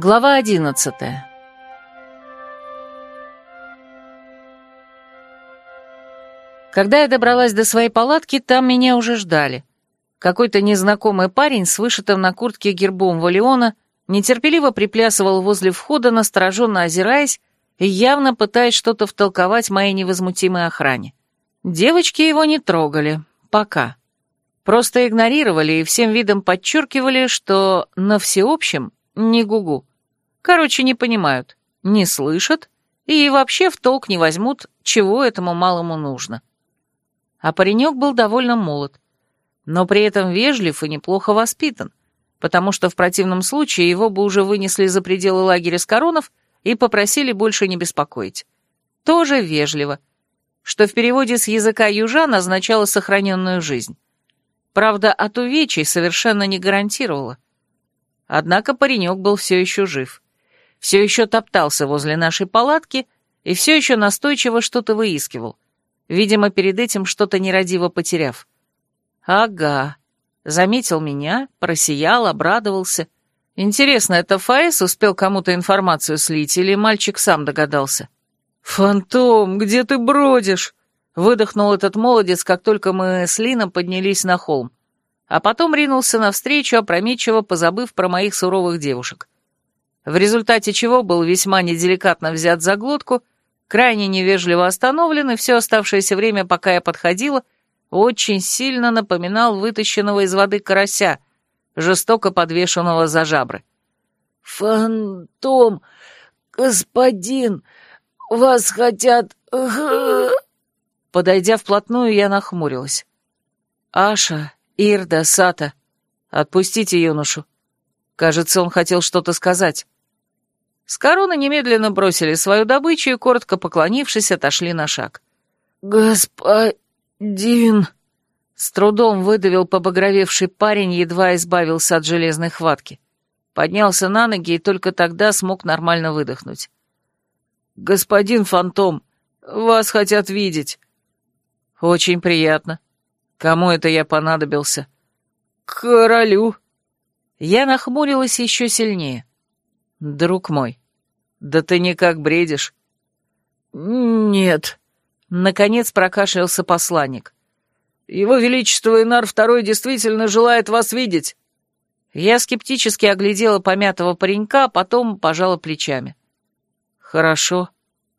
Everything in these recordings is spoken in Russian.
Глава одиннадцатая. Когда я добралась до своей палатки, там меня уже ждали. Какой-то незнакомый парень с вышитым на куртке гербом Валиона нетерпеливо приплясывал возле входа, настороженно озираясь и явно пытаясь что-то втолковать моей невозмутимой охране. Девочки его не трогали. Пока. Просто игнорировали и всем видом подчеркивали, что на всеобщем не гугу. Короче, не понимают, не слышат и вообще в толк не возьмут, чего этому малому нужно. А паренек был довольно молод, но при этом вежлив и неплохо воспитан, потому что в противном случае его бы уже вынесли за пределы лагеря с коронов и попросили больше не беспокоить. Тоже вежливо, что в переводе с языка южан означало сохраненную жизнь. Правда, от увечий совершенно не гарантировало. Однако паренек был все еще жив. Все еще топтался возле нашей палатки и все еще настойчиво что-то выискивал. Видимо, перед этим что-то нерадиво потеряв. Ага. Заметил меня, просиял, обрадовался. Интересно, это Фаэс успел кому-то информацию слить или мальчик сам догадался? «Фантом, где ты бродишь?» Выдохнул этот молодец, как только мы с Лином поднялись на холм. А потом ринулся навстречу, опрометчиво позабыв про моих суровых девушек. В результате чего был весьма неделикатно взят за глотку, крайне невежливо остановлен, и все оставшееся время, пока я подходила, очень сильно напоминал вытащенного из воды карася, жестоко подвешенного за жабры. «Фантом, господин, вас хотят...» Подойдя вплотную, я нахмурилась. «Аша, Ирда, Сата, отпустите юношу. Кажется, он хотел что-то сказать». С короны немедленно бросили свою добычу и, коротко поклонившись, отошли на шаг. «Господин...» С трудом выдавил побагровевший парень, едва избавился от железной хватки. Поднялся на ноги и только тогда смог нормально выдохнуть. «Господин Фантом, вас хотят видеть». «Очень приятно. Кому это я понадобился?» «Королю». Я нахмурилась еще сильнее. «Друг мой, да ты никак бредишь». «Нет», — наконец прокашлялся посланник. «Его Величество Инар Второй действительно желает вас видеть». Я скептически оглядела помятого паренька, а потом пожала плечами. «Хорошо,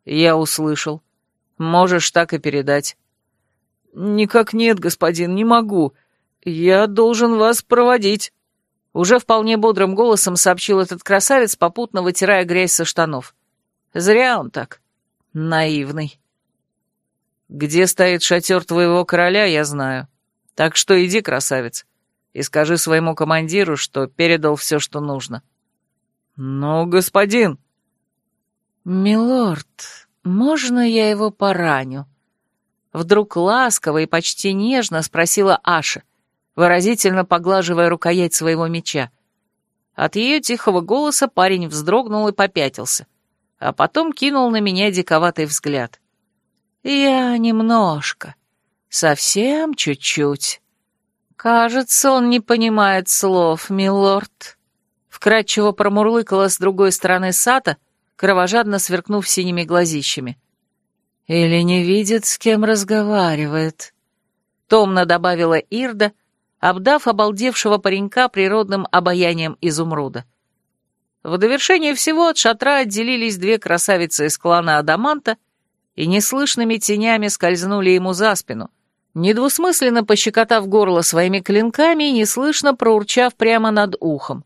я услышал. Можешь так и передать». «Никак нет, господин, не могу. Я должен вас проводить». Уже вполне бодрым голосом сообщил этот красавец, попутно вытирая грязь со штанов. Зря он так. Наивный. Где стоит шатер твоего короля, я знаю. Так что иди, красавец, и скажи своему командиру, что передал все, что нужно. Ну, господин... Милорд, можно я его пораню? Вдруг ласково и почти нежно спросила Аша, выразительно поглаживая рукоять своего меча. От ее тихого голоса парень вздрогнул и попятился, а потом кинул на меня диковатый взгляд. «Я немножко, совсем чуть-чуть. Кажется, он не понимает слов, милорд». Вкратчиво промурлыкала с другой стороны Сата, кровожадно сверкнув синими глазищами. «Или не видит, с кем разговаривает», — томно добавила Ирда, обдав обалдевшего паренька природным обаянием изумруда. В довершение всего от шатра отделились две красавицы из клана Адаманта и неслышными тенями скользнули ему за спину, недвусмысленно пощекотав горло своими клинками и неслышно проурчав прямо над ухом.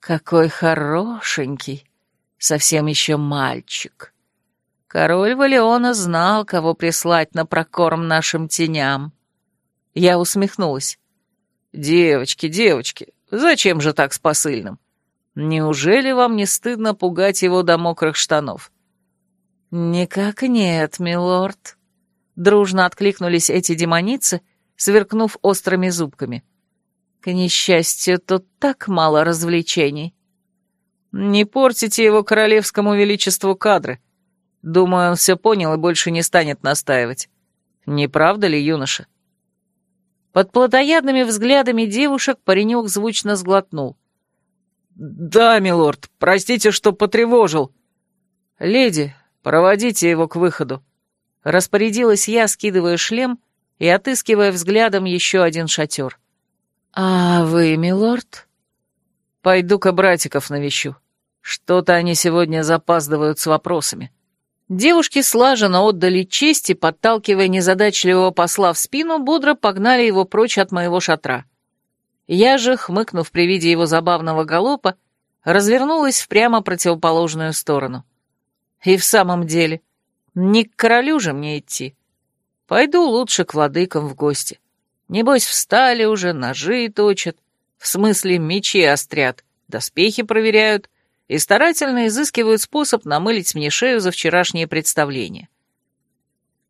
«Какой хорошенький! Совсем еще мальчик!» Король Валиона знал, кого прислать на прокорм нашим теням. Я усмехнулась. «Девочки, девочки, зачем же так с посыльным? Неужели вам не стыдно пугать его до мокрых штанов?» «Никак нет, милорд», — дружно откликнулись эти демоницы, сверкнув острыми зубками. «К несчастью, тут так мало развлечений». «Не портите его королевскому величеству кадры. Думаю, он все понял и больше не станет настаивать. Не правда ли, юноша?» Под плотоядными взглядами девушек паренек звучно сглотнул. Да, милорд, простите, что потревожил. Леди, проводите его к выходу. Распорядилась я, скидывая шлем и отыскивая взглядом еще один шатер. «А вы, милорд?» «Пойду-ка братиков навещу. Что-то они сегодня запаздывают с вопросами». Девушки слаженно отдали честь и, подталкивая незадачливого посла в спину, бодро погнали его прочь от моего шатра. Я же, хмыкнув при виде его забавного галопа, развернулась в прямо противоположную сторону. И в самом деле, не к королю же мне идти. Пойду лучше к владыкам в гости. Небось, встали уже, ножи точат, в смысле мечи острят, доспехи проверяют и старательно изыскивают способ намылить мне шею за вчерашнее представление.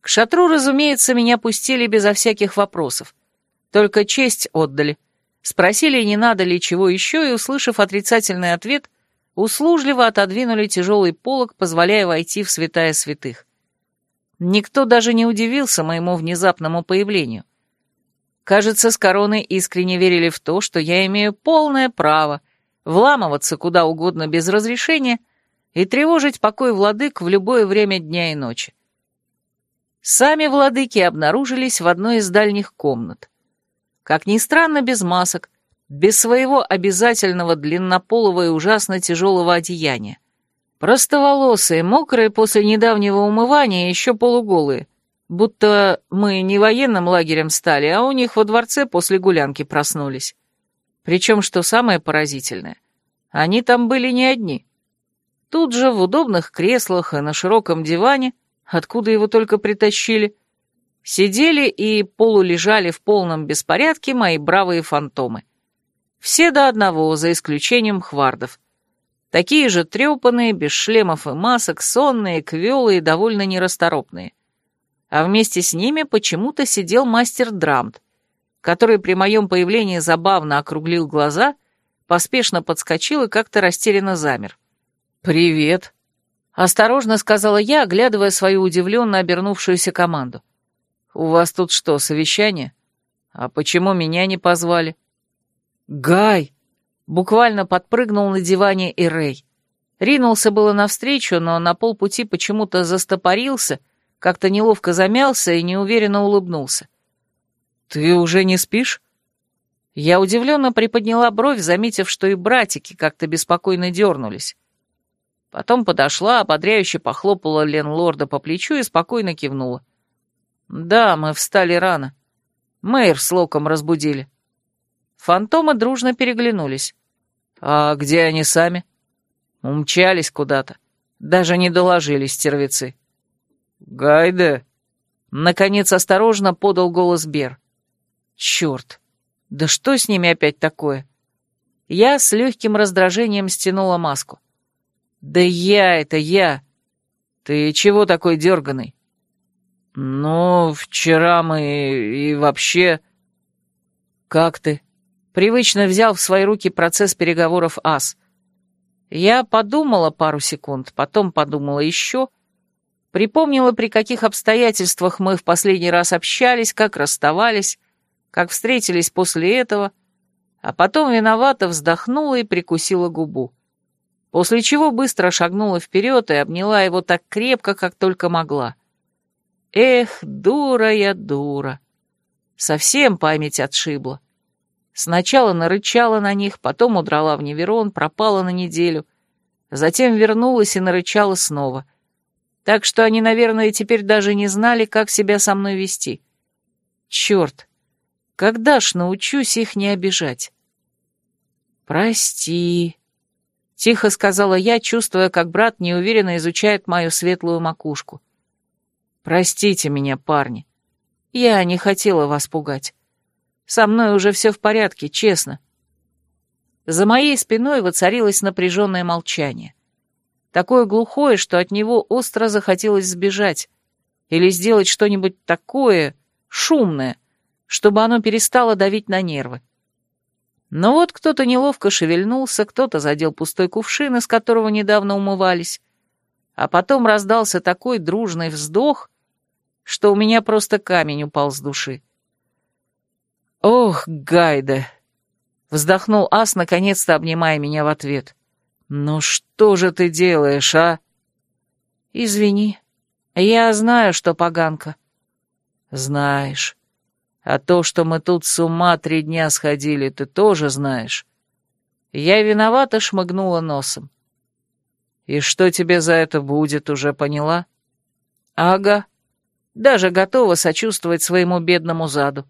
К шатру, разумеется, меня пустили безо всяких вопросов. Только честь отдали. Спросили, не надо ли чего еще, и, услышав отрицательный ответ, услужливо отодвинули тяжелый полог, позволяя войти в святая святых. Никто даже не удивился моему внезапному появлению. Кажется, с короны искренне верили в то, что я имею полное право вламываться куда угодно без разрешения и тревожить покой владык в любое время дня и ночи. Сами владыки обнаружились в одной из дальних комнат. Как ни странно, без масок, без своего обязательного длиннополого и ужасно тяжелого одеяния. Простоволосые, мокрые после недавнего умывания, еще полуголые. Будто мы не военным лагерем стали, а у них во дворце после гулянки проснулись. Причем, что самое поразительное, они там были не одни. Тут же в удобных креслах и на широком диване, откуда его только притащили, сидели и полулежали в полном беспорядке мои бравые фантомы. Все до одного, за исключением хвардов. Такие же трепанные, без шлемов и масок, сонные, квелые довольно нерасторопные. А вместе с ними почему-то сидел мастер Драмт, который при моем появлении забавно округлил глаза, поспешно подскочил и как-то растерянно замер. «Привет», — осторожно сказала я, оглядывая свою удивленно обернувшуюся команду. «У вас тут что, совещание? А почему меня не позвали?» «Гай!» Буквально подпрыгнул на диване и Рэй. Ринулся было навстречу, но на полпути почему-то застопорился, как-то неловко замялся и неуверенно улыбнулся. «Ты уже не спишь?» Я удивленно приподняла бровь, заметив, что и братики как-то беспокойно дернулись. Потом подошла, ободряюще похлопала Лен Лорда по плечу и спокойно кивнула. «Да, мы встали рано. Мэйр с Локом разбудили». Фантомы дружно переглянулись. «А где они сами?» «Умчались куда-то. Даже не доложили стервецы». «Гайде!» Наконец осторожно подал голос Бер. «Черт! Да что с ними опять такое?» Я с легким раздражением стянула маску. «Да я это я! Ты чего такой дерганый?» «Ну, вчера мы и вообще...» «Как ты?» Привычно взял в свои руки процесс переговоров ас. Я подумала пару секунд, потом подумала еще, припомнила, при каких обстоятельствах мы в последний раз общались, как расставались, как встретились после этого, а потом виновато вздохнула и прикусила губу. После чего быстро шагнула вперед и обняла его так крепко, как только могла. Эх, дура я дура. Совсем память отшибла. Сначала нарычала на них, потом удрала в Неверон, пропала на неделю, затем вернулась и нарычала снова. Так что они, наверное, теперь даже не знали, как себя со мной вести. Черт, когда ж научусь их не обижать? «Прости», — тихо сказала я, чувствуя, как брат неуверенно изучает мою светлую макушку. «Простите меня, парни. Я не хотела вас пугать. Со мной уже все в порядке, честно. За моей спиной воцарилось напряженное молчание. Такое глухое, что от него остро захотелось сбежать или сделать что-нибудь такое шумное, чтобы оно перестало давить на нервы. Но вот кто-то неловко шевельнулся, кто-то задел пустой кувшин, из которого недавно умывались, а потом раздался такой дружный вздох, что у меня просто камень упал с души. «Ох, Гайда!» Вздохнул Ас, наконец-то обнимая меня в ответ. «Ну что же ты делаешь, а?» «Извини, я знаю, что поганка». «Знаешь. А то, что мы тут с ума три дня сходили, ты тоже знаешь». Я виновато шмыгнула носом. «И что тебе за это будет, уже поняла?» «Ага. Даже готова сочувствовать своему бедному заду».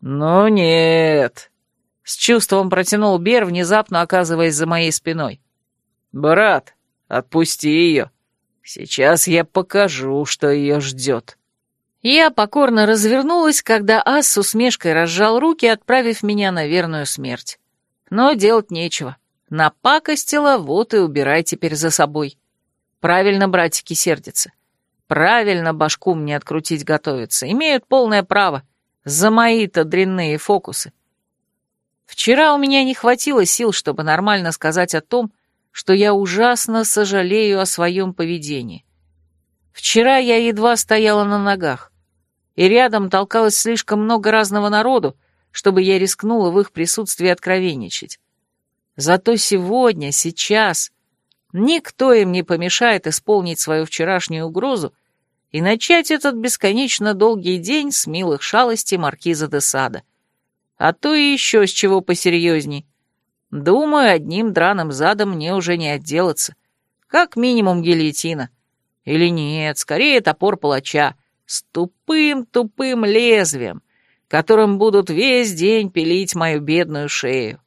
«Ну нет», — с чувством протянул Бер, внезапно оказываясь за моей спиной. «Брат, отпусти ее. Сейчас я покажу, что ее ждет». Я покорно развернулась, когда Ас с усмешкой разжал руки, отправив меня на верную смерть. Но делать нечего. Напакостила, вот и убирай теперь за собой. Правильно братики сердятся. Правильно башку мне открутить готовятся. Имеют полное право. За мои-то дрянные фокусы. Вчера у меня не хватило сил, чтобы нормально сказать о том, что я ужасно сожалею о своем поведении. Вчера я едва стояла на ногах, и рядом толкалось слишком много разного народу, чтобы я рискнула в их присутствии откровенничать. Зато сегодня, сейчас, никто им не помешает исполнить свою вчерашнюю угрозу и начать этот бесконечно долгий день с милых шалостей маркиза де Сада. А то и еще с чего посерьезней. Думаю, одним драным задом мне уже не отделаться. Как минимум гильотина. Или нет, скорее топор палача с тупым-тупым лезвием, которым будут весь день пилить мою бедную шею.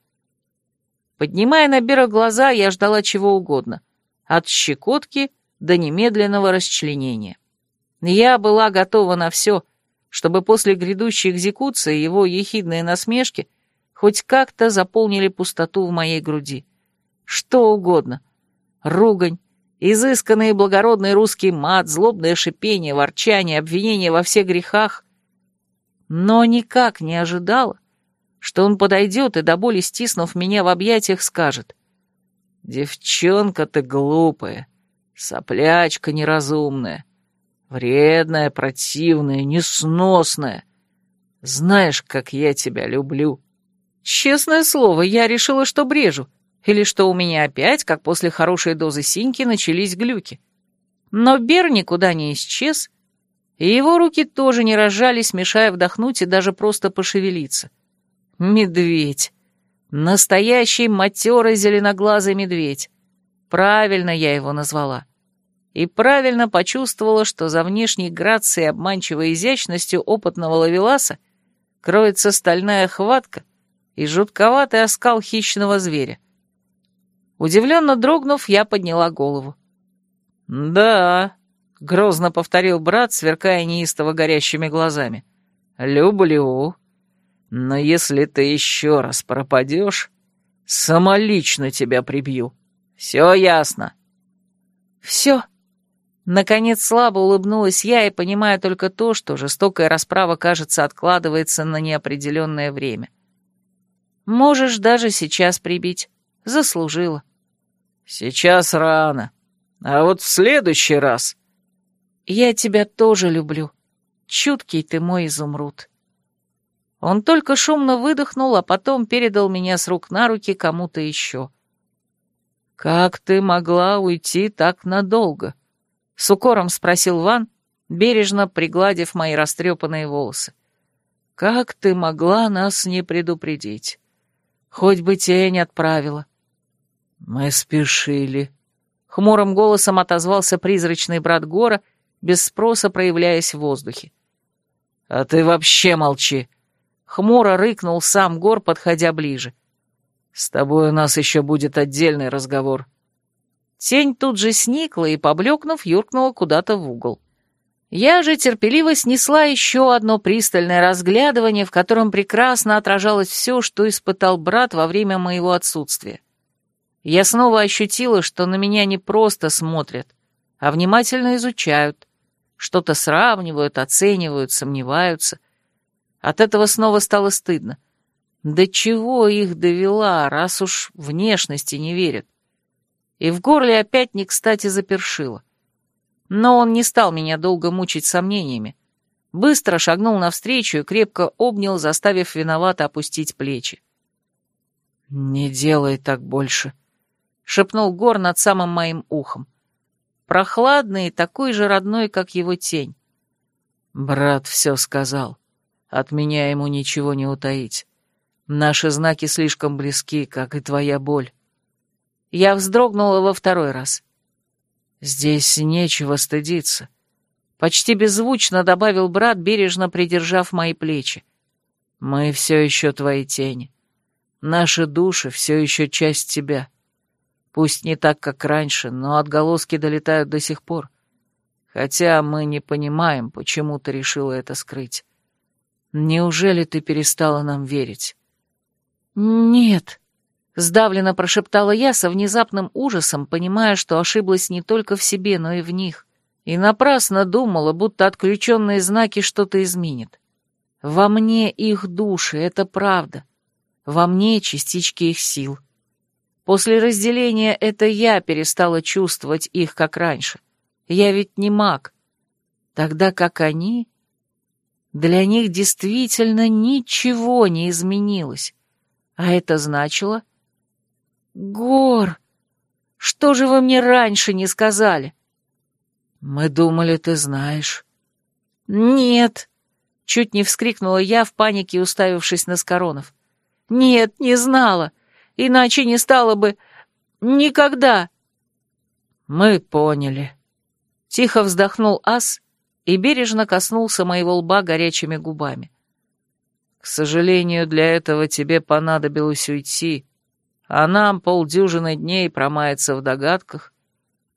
Поднимая на Бера глаза, я ждала чего угодно. От щекотки до немедленного расчленения. Я была готова на все, чтобы после грядущей экзекуции его ехидные насмешки хоть как-то заполнили пустоту в моей груди. Что угодно. Ругань, изысканный и благородный русский мат, злобное шипение, ворчание, обвинение во всех грехах. Но никак не ожидала, что он подойдет и до боли стиснув меня в объятиях скажет. «Девчонка ты глупая, соплячка неразумная, вредная, противная, несносная. Знаешь, как я тебя люблю». Честное слово, я решила, что брежу, или что у меня опять, как после хорошей дозы синьки, начались глюки. Но Бер никуда не исчез, и его руки тоже не разжались, мешая вдохнуть и даже просто пошевелиться. Медведь. Настоящий матерый зеленоглазый медведь. Правильно я его назвала. И правильно почувствовала, что за внешней грацией и обманчивой изящностью опытного лавеласа кроется стальная хватка и жутковатый оскал хищного зверя. Удивленно дрогнув, я подняла голову. «Да», — грозно повторил брат, сверкая неистово горящими глазами. «Люблю». Но если ты еще раз пропадешь, самолично тебя прибью. Все ясно?» «Все». Наконец слабо улыбнулась я и понимаю только то, что жестокая расправа, кажется, откладывается на неопределенное время. «Можешь даже сейчас прибить. Заслужила». «Сейчас рано. А вот в следующий раз...» «Я тебя тоже люблю. Чуткий ты мой изумруд». Он только шумно выдохнул, а потом передал меня с рук на руки кому-то еще. «Как ты могла уйти так надолго?» — с укором спросил Ван, бережно пригладив мои растрепанные волосы. «Как ты могла нас не предупредить? Хоть бы тень отправила». «Мы спешили», — хмурым голосом отозвался призрачный брат Гора, без спроса проявляясь в воздухе. «А ты вообще молчи», Хмуро рыкнул сам Гор, подходя ближе. «С тобой у нас еще будет отдельный разговор». Тень тут же сникла и, поблекнув, юркнула куда-то в угол. Я же терпеливо снесла еще одно пристальное разглядывание, в котором прекрасно отражалось все, что испытал брат во время моего отсутствия. Я снова ощутила, что на меня не просто смотрят, а внимательно изучают, что-то сравнивают, оценивают, сомневаются. От этого снова стало стыдно. До чего их довела, раз уж внешности не верят? И в горле опять не кстати запершило. Но он не стал меня долго мучить сомнениями. Быстро шагнул навстречу и крепко обнял, заставив виновато опустить плечи. «Не делай так больше», — шепнул Гор над самым моим ухом. Прохладный и такой же родной, как его тень. Брат все сказал. От меня ему ничего не утаить. Наши знаки слишком близки, как и твоя боль. Я вздрогнула во второй раз. Здесь нечего стыдиться. Почти беззвучно добавил брат, бережно придержав мои плечи. Мы все еще твои тени. Наши души все еще часть тебя. Пусть не так, как раньше, но отголоски долетают до сих пор. Хотя мы не понимаем, почему ты решила это скрыть. Неужели ты перестала нам верить? Нет, сдавленно прошептала я со внезапным ужасом, понимая, что ошиблась не только в себе, но и в них. И напрасно думала, будто отключенные знаки что-то изменят. Во мне их души, это правда. Во мне частички их сил. После разделения это я перестала чувствовать их, как раньше. Я ведь не маг. Тогда как они... Для них действительно ничего не изменилось. А это значило... Гор, что же вы мне раньше не сказали? Мы думали, ты знаешь. Нет, чуть не вскрикнула я в панике, уставившись на Скоронов. Нет, не знала иначе не стало бы... никогда!» «Мы поняли». Тихо вздохнул ас и бережно коснулся моего лба горячими губами. «К сожалению, для этого тебе понадобилось уйти, а нам полдюжины дней промаяться в догадках,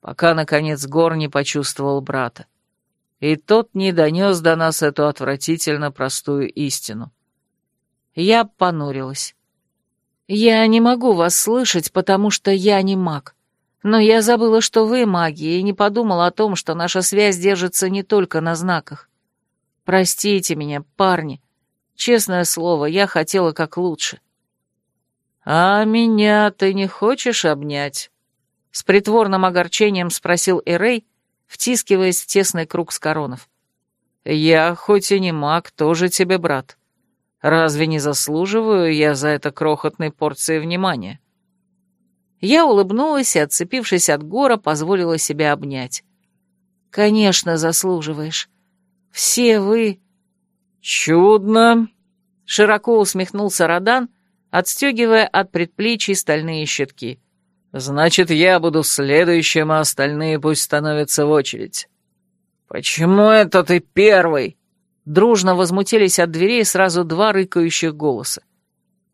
пока, наконец, Гор не почувствовал брата. И тот не донес до нас эту отвратительно простую истину». Я понурилась. «Я не могу вас слышать, потому что я не маг. Но я забыла, что вы маги, и не подумала о том, что наша связь держится не только на знаках. Простите меня, парни. Честное слово, я хотела как лучше». «А меня ты не хочешь обнять?» С притворным огорчением спросил Эрей, втискиваясь в тесный круг с коронов. «Я, хоть и не маг, тоже тебе брат. Разве не заслуживаю я за это крохотной порции внимания? Я улыбнулась и, отцепившись от гора, позволила себя обнять. «Конечно, заслуживаешь. Все вы...» «Чудно!» — широко усмехнулся Родан, отстегивая от предплечий стальные щитки. «Значит, я буду следующим, а остальные пусть становятся в очередь». «Почему это ты первый?» Дружно возмутились от дверей сразу два рыкающих голоса.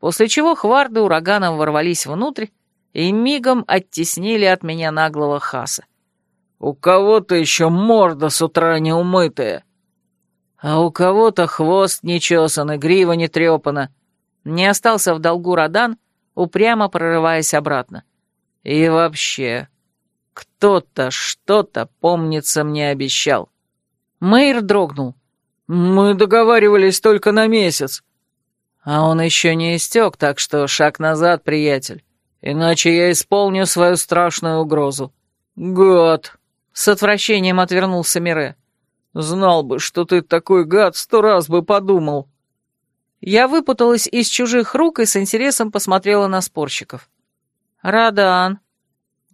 После чего хварды ураганом ворвались внутрь и мигом оттеснили от меня наглого хаса. «У кого-то еще морда с утра не умытая, а у кого-то хвост не чесан и грива не трепана». Не остался в долгу Родан, упрямо прорываясь обратно. «И вообще, кто-то что-то, помнится, мне обещал». Мэйр дрогнул. «Мы договаривались только на месяц». «А он еще не истек, так что шаг назад, приятель. Иначе я исполню свою страшную угрозу». «Гад!» — с отвращением отвернулся Мире. «Знал бы, что ты такой гад, сто раз бы подумал». Я выпуталась из чужих рук и с интересом посмотрела на спорщиков. «Радан,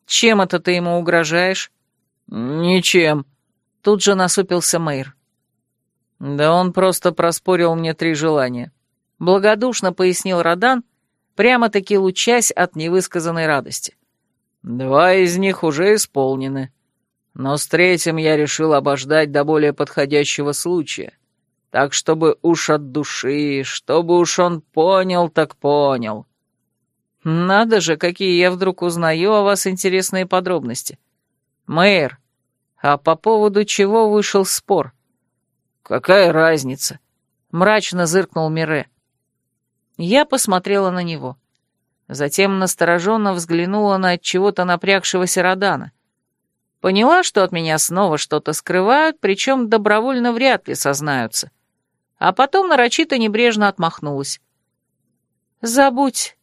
чем это ты ему угрожаешь?» «Ничем», — тут же насупился Мэйр. «Да он просто проспорил мне три желания», — благодушно пояснил Родан, прямо-таки лучась от невысказанной радости. «Два из них уже исполнены, но с третьим я решил обождать до более подходящего случая, так чтобы уж от души, чтобы уж он понял, так понял». «Надо же, какие я вдруг узнаю о вас интересные подробности. Мэр, а по поводу чего вышел спор?» «Какая разница?» — мрачно зыркнул Мире. Я посмотрела на него. Затем настороженно взглянула на чего-то напрягшегося Родана. Поняла, что от меня снова что-то скрывают, причем добровольно вряд ли сознаются. А потом нарочито небрежно отмахнулась. «Забудь.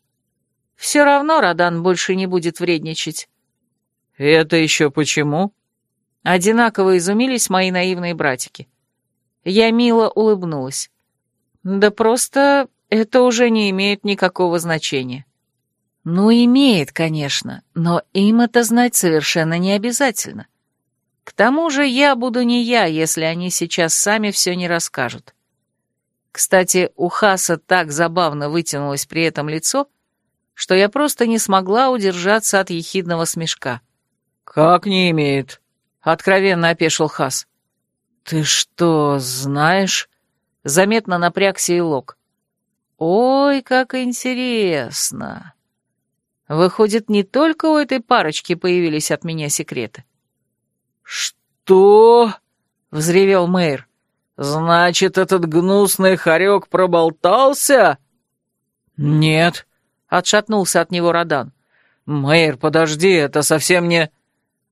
Все равно Родан больше не будет вредничать». «Это еще почему?» Одинаково изумились мои наивные братики. Я мило улыбнулась. Да просто это уже не имеет никакого значения. Ну, имеет, конечно, но им это знать совершенно не обязательно. К тому же я буду не я, если они сейчас сами все не расскажут. Кстати, у Хаса так забавно вытянулось при этом лицо, что я просто не смогла удержаться от ехидного смешка. «Как не имеет?» — откровенно опешил Хас. «Ты что, знаешь?» — заметно напрягся и Лок. «Ой, как интересно!» Выходит, не только у этой парочки появились от меня секреты. «Что?» — взревел мэр. «Значит, этот гнусный хорек проболтался?» «Нет», — отшатнулся от него Родан. «Мэйр, подожди, это совсем не...»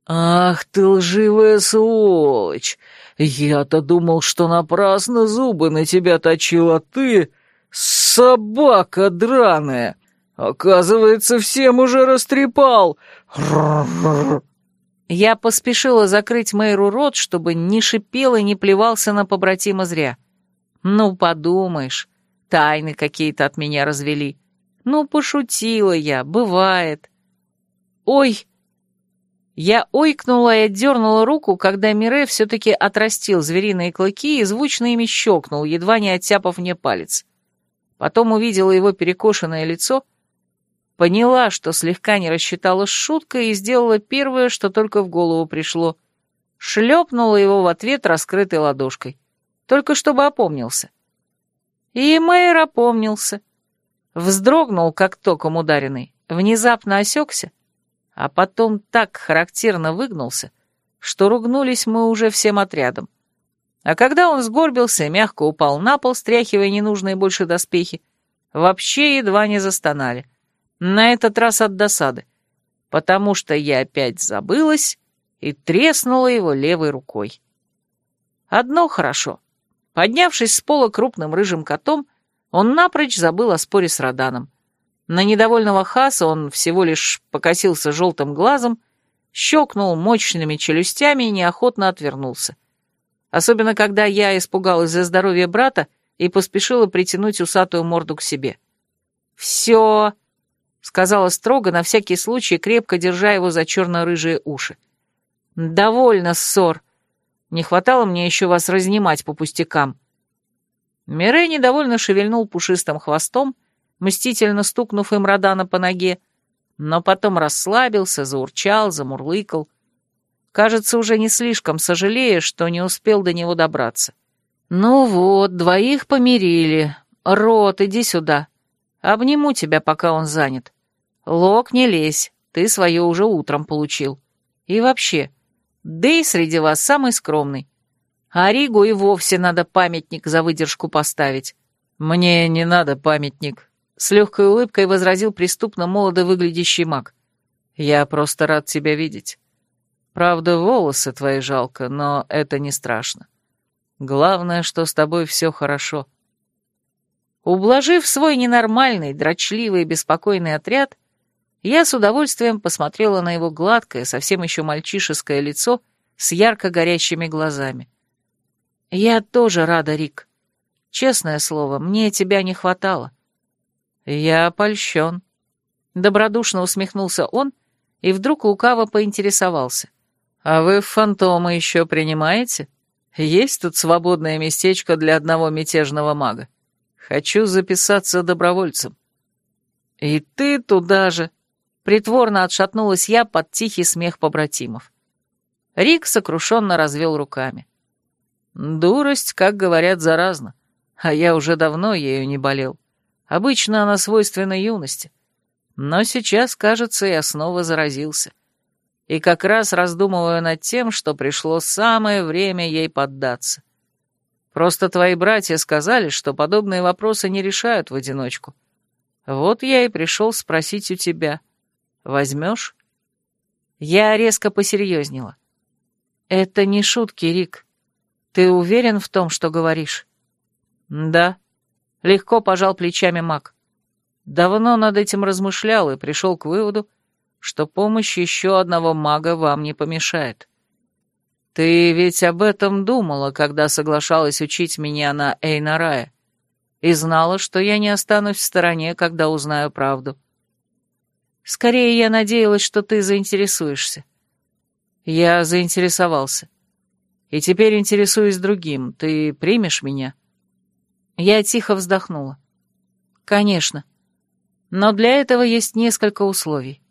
«Ах ты лживая сволочь! Я-то думал, что напрасно зубы на тебя точил, а ты... собака драная! Оказывается, всем уже растрепал! Я поспешила закрыть Мэйру рот, чтобы не шипел и не плевался на побратима зря. Ну, подумаешь, тайны какие-то от меня развели. Ну, пошутила я, бывает. Ой, я ойкнула и отдернула руку, когда Мире все-таки отрастил звериные клыки и звучно ими щелкнул, едва не оттяпав мне палец. Потом увидела его перекошенное лицо, поняла, что слегка не рассчитала с шуткой и сделала первое, что только в голову пришло. Шлепнула его в ответ раскрытой ладошкой. Только чтобы опомнился. И Мэйр опомнился. Вздрогнул, как током ударенный, внезапно осекся, а потом так характерно выгнулся, что ругнулись мы уже всем отрядом. А когда он сгорбился и мягко упал на пол, стряхивая ненужные больше доспехи, вообще едва не застонали. На этот раз от досады, потому что я опять забылась и треснула его левой рукой. Одно хорошо. Поднявшись с пола крупным рыжим котом, он напрочь забыл о споре с Роданом. На недовольного Хаса он всего лишь покосился желтым глазом, щелкнул мощными челюстями и неохотно отвернулся. Особенно, когда я испугалась за здоровье брата и поспешила притянуть усатую морду к себе. «Все», — сказала строго, на всякий случай, крепко держа его за черно-рыжие уши. «Довольно ссор. Не хватало мне еще вас разнимать по пустякам». Мирей недовольно шевельнул пушистым хвостом, мстительно стукнув им Родана по ноге, но потом расслабился, заурчал, замурлыкал. Кажется, уже не слишком сожалея, что не успел до него добраться. «Ну вот, двоих помирили. Рот, иди сюда. Обниму тебя, пока он занят. Лок, не лезь, ты свое уже утром получил. И вообще, Дэй среди вас самый скромный. А Ригу и вовсе надо памятник за выдержку поставить. Мне не надо памятник, с легкой улыбкой возразил преступно молодо выглядящий маг. «Я просто рад тебя видеть. Правда, волосы твои жалко, но это не страшно. Главное, что с тобой все хорошо». Ублажив свой ненормальный, дрочливый и беспокойный отряд, я с удовольствием посмотрела на его гладкое, совсем еще мальчишеское лицо с ярко горящими глазами. «Я тоже рада, Рик. Честное слово, мне тебя не хватало. «Я польщен», — добродушно усмехнулся он и вдруг лукаво поинтересовался. «А вы фантомы еще принимаете? Есть тут свободное местечко для одного мятежного мага. Хочу записаться добровольцем». «И ты туда же!» — притворно отшатнулась я под тихий смех побратимов. Рик сокрушенно развел руками. «Дурость, как говорят, заразна, а я уже давно ею не болел. Обычно она свойственна юности. Но сейчас, кажется, я снова заразился. И как раз раздумываю над тем, что пришло самое время ей поддаться. Просто твои братья сказали, что подобные вопросы не решают в одиночку. Вот я и пришел спросить у тебя. Возьмешь? Я резко посерьезнела. Это не шутки, Рик. Ты уверен в том, что говоришь? Да. Легко пожал плечами маг. Давно над этим размышлял и пришел к выводу, что помощь еще одного мага вам не помешает. Ты ведь об этом думала, когда соглашалась учить меня на Эйнарае, и знала, что я не останусь в стороне, когда узнаю правду. Скорее, я надеялась, что ты заинтересуешься». Я заинтересовался. И теперь интересуюсь другим. Ты примешь меня? Я тихо вздохнула. Конечно. Но для этого есть несколько условий.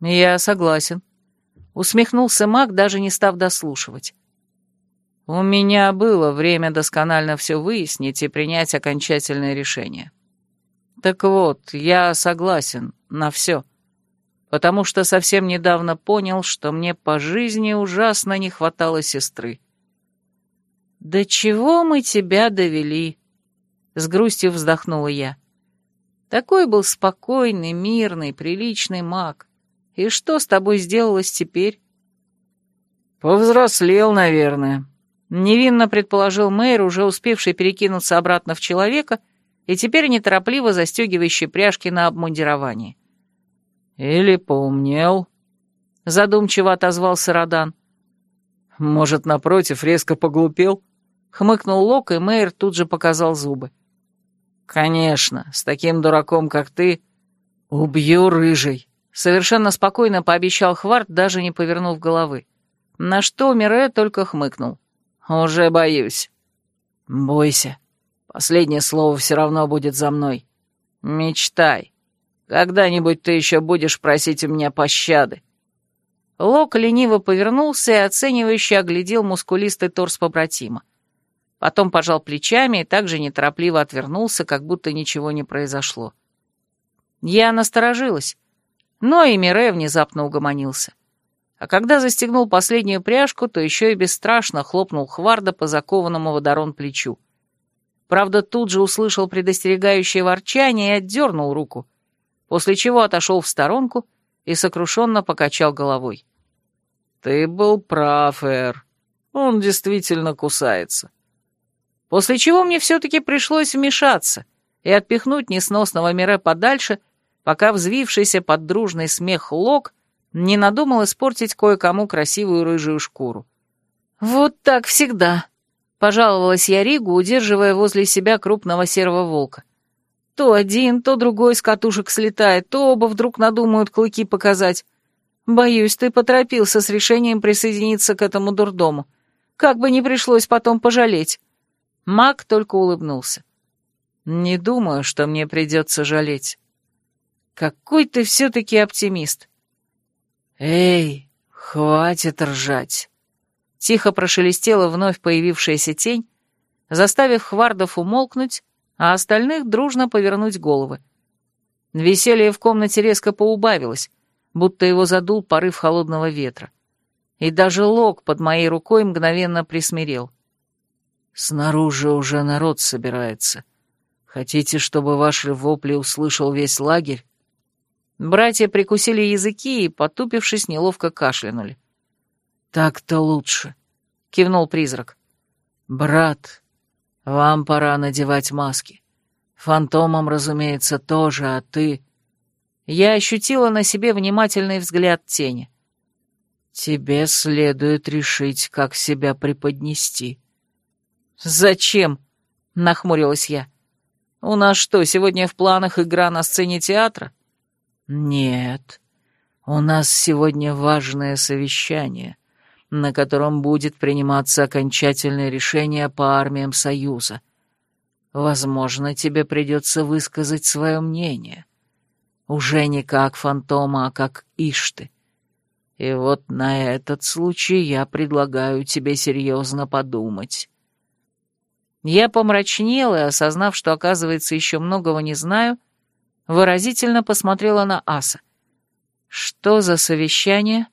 Я согласен. Усмехнулся маг, даже не став дослушивать. У меня было время досконально все выяснить и принять окончательное решение. Так вот, я согласен на все потому что совсем недавно понял, что мне по жизни ужасно не хватало сестры. «До чего мы тебя довели?» — с грустью вздохнула я. «Такой был спокойный, мирный, приличный маг. И что с тобой сделалось теперь?» «Повзрослел, наверное», — невинно предположил мэр, уже успевший перекинуться обратно в человека и теперь неторопливо застегивающий пряжки на обмундировании. «Или поумнел», — задумчиво отозвался Родан. «Может, напротив, резко поглупел?» — хмыкнул Лок, и Мэйр тут же показал зубы. «Конечно, с таким дураком, как ты, убью рыжий», — совершенно спокойно пообещал Хварт, даже не повернув головы. На что Мире только хмыкнул. «Уже боюсь». «Бойся. Последнее слово все равно будет за мной. Мечтай. Когда-нибудь ты еще будешь просить у меня пощады». Лок лениво повернулся и оценивающе оглядел мускулистый торс побратима. Потом пожал плечами и также неторопливо отвернулся, как будто ничего не произошло. Я насторожилась, но и Мире внезапно угомонился. А когда застегнул последнюю пряжку, то еще и бесстрашно хлопнул Хварда по закованному водорон плечу. Правда, тут же услышал предостерегающее ворчание и отдернул руку — после чего отошел в сторонку и сокрушенно покачал головой. «Ты был прав, Эр. Он действительно кусается». После чего мне все-таки пришлось вмешаться и отпихнуть несносного Мире подальше, пока взвившийся под дружный смех Лок не надумал испортить кое-кому красивую рыжую шкуру. «Вот так всегда», — пожаловалась я Ригу, удерживая возле себя крупного серого волка. То один, то другой с катушек слетает, то оба вдруг надумают клыки показать. Боюсь, ты поторопился с решением присоединиться к этому дурдому. Как бы не пришлось потом пожалеть. Мак только улыбнулся. Не думаю, что мне придется жалеть. Какой ты все-таки оптимист. Эй, хватит ржать. Тихо прошелестела вновь появившаяся тень, заставив Хвардов умолкнуть а остальных дружно повернуть головы. Веселье в комнате резко поубавилось, будто его задул порыв холодного ветра. И даже лог под моей рукой мгновенно присмирел. «Снаружи уже народ собирается. Хотите, чтобы ваши вопли услышал весь лагерь?» Братья прикусили языки и, потупившись, неловко кашлянули. «Так-то лучше», — кивнул призрак. «Брат, вам пора надевать маски. Фантомам, разумеется, тоже, а ты...» Я ощутила на себе внимательный взгляд тени. «Тебе следует решить, как себя преподнести». «Зачем?» — нахмурилась я. «У нас что, сегодня в планах игра на сцене театра?» «Нет, у нас сегодня важное совещание на котором будет приниматься окончательное решение по армиям Союза. Возможно, тебе придется высказать свое мнение. Уже не как фантома, а как Ишты. И вот на этот случай я предлагаю тебе серьезно подумать. Я помрачнела и, осознав, что, оказывается, еще многого не знаю, выразительно посмотрела на Аса. «Что за совещание?»